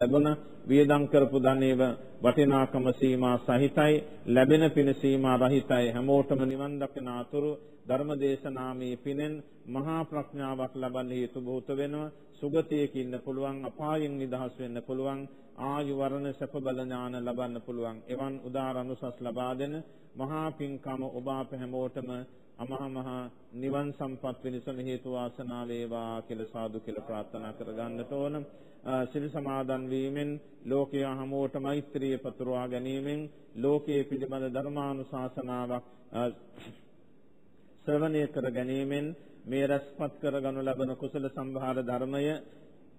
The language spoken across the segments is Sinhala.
ලැබුණ වියදම් කරපු ධනේව වටිනාකම සීමා සහිතයි ලැබෙන පින සීමා රහිතයි. හැමෝටම නිවන් දකින අතුරු ධර්මදේශනාමේ පිනෙන් මහා ප්‍රඥාවක් ලබන්න හේතු බොහෝත වෙනවා. සුගතියක ඉන්න පුළුවන් අපායෙන් නිදහස් වෙන්න පුළුවන් ආයු වරණ සැප බල ඥාන ලබන්න පුළුවන්. එවන් උදාර අනුසස් ලබා දෙන මහා පින්කම ඔබ අප හැමෝටම අමහා මහා නිවන් සම්පත් වෙනසම හේතු වාසනා වේවා කියලා සාදු කියලා ප්‍රාර්ථනා කරගන්නට ඕන. සිල් සමාදන් වීමෙන් ලෝකයා හැමෝට මෛත්‍රිය පතුරවා ගැනීමෙන් ලෝකයේ පිළිබඳ ධර්මානුශාසනාවක් ශ්‍රවණය කර ගැනීමෙන් මේ රැස්පත් කරගනු ලබන කුසල සම්භාර ධර්මය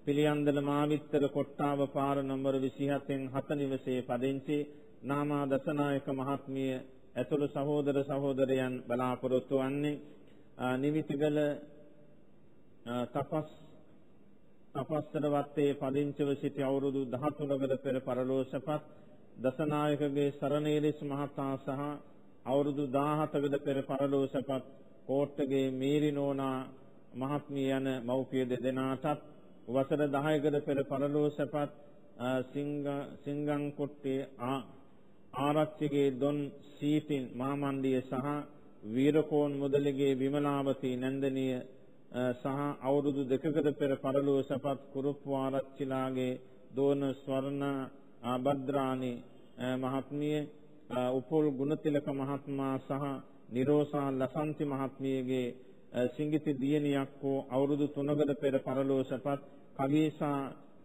පිළියන්දල මාවිත්තර කොට්ටාව පාර නම්බර 27න් 7 නිවසේ පදිංචි නාමා දසනායක මහත්මිය ඇතුළු සහෝදර සහෝදරයන් බලාපොරොත්තු වන්නේ නිවිතිගල තපස් තපස්තර වත්තේ පදිංචිව සිටි අවුරුදු 13කට පෙර පරලෝසපත් දසනායකගේ සරණේරිස් මහතා සහ අවුරුදු 17කට පෙර පරලෝසපත් කෝට්ටගේ මීරිනෝනා මහත්මිය යන මව්පිය දෙදෙනාටත් වසර 10කට පෙර පරලෝසපත් සිංගම් කොට්ටේ ආරච්චිගේ දොන් සීතින් මහමණ්ඩිය සහ වීරකෝන් මුදලිගේ විමලාවතී නන්දනිය සහ අවුරුදු දෙකකට පෙර පරලෝව සපත් කුරුප්පු ආරච්චිලාගේ දෝන ස්වර්ණ භද්‍රානි මහත්මිය උපුල් ගුණතිලක මහත්මයා සහ නිරෝසා ලසන්ති මහත්මියගේ සිංගිති දියණියක් වූ අවුරුදු 3කට පෙර පරලෝව සපත් කවීසා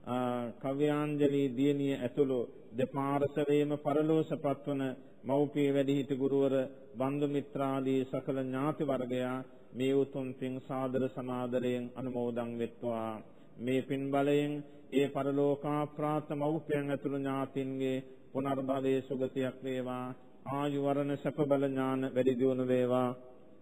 කව්‍යාංජලි දියණිය ඇතුළු දෙපාර්ශවයේම පරලෝසපත් වන මව්පිය වැඩිහිටි ගුරුවර බන්දු මිත්‍රාදී සකල ඥාති වර්ගයා මේ උතුම් පින් සාදර සමාදරයෙන් අනුමෝදන් වෙත්වා. මේ පින් බලයෙන් ඒ පරලෝකා ප්‍රාත මව්පියන් ඇතුළු ඥාතින්ගේ පුනර්භවයේ සුගතියක් වේවා ආයු වරණ සැප බල ඥාන වැඩි දියුණු වේවා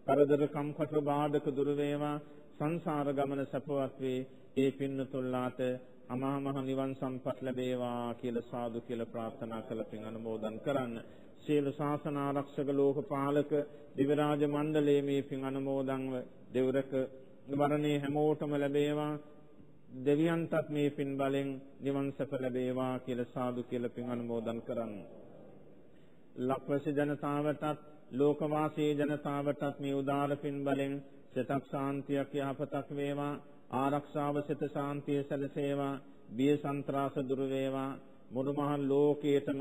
කරදර කම්කට බාධක දුර වේවා සංසාර ගමන සැපවත් වේ. ඒ පින්නතුල්ලාට අමා මහ නිවන් සම්පත් ලැබේවා කියලා සාදු කියලා ප්‍රාර්ථනා කළ පින් අනුමෝදන් කරන්න. සියලු ශාසන ආරක්ෂක ලෝකපාලක දිවරාජ මණ්ඩලයේ මේ පින් අනුමෝදන්ව දෙවරක වරණේ හැමෝටම ලැබේවා. දෙවියන්ටත් මේ පින් බලෙන් නිවන් සැප ලැබේවා කියලා සාදු කියලා පින් අනුමෝදන් කරන්න. ලක්වැසි ජනතාවටත් ලෝකවාසී ජනතාවටත් මේ උදාර පින් බලෙන් සිතක් ශාන්තියක් යහපතක් වේවා ආරක්ෂාව සිත ශාන්තිය සැලසේවා බිය සන්ත්‍රාස දුර වේවා මුළු මහත් ලෝකයේතම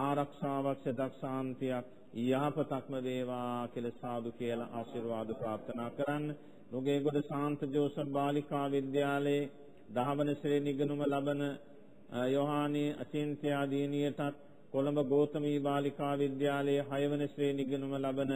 ආරක්ෂාවක් සිතක් ශාන්තියක් යහපතක්ම වේවා කියලා සාදු කියලා ආශිර්වාද ප්‍රාර්ථනා කරන්න. නුගේගොඩ ශාන්ත ජෝසප් බාලිකා විද්‍යාලයේ දහවන ශ්‍රේණි ඉගෙනුම ලබන යෝහානි අචින්ත්‍යා දීනියටත් කොළඹ ගෞතමී බාලිකා විද්‍යාලයේ 6 වන ශ්‍රේණි ඉගෙනුම ලබන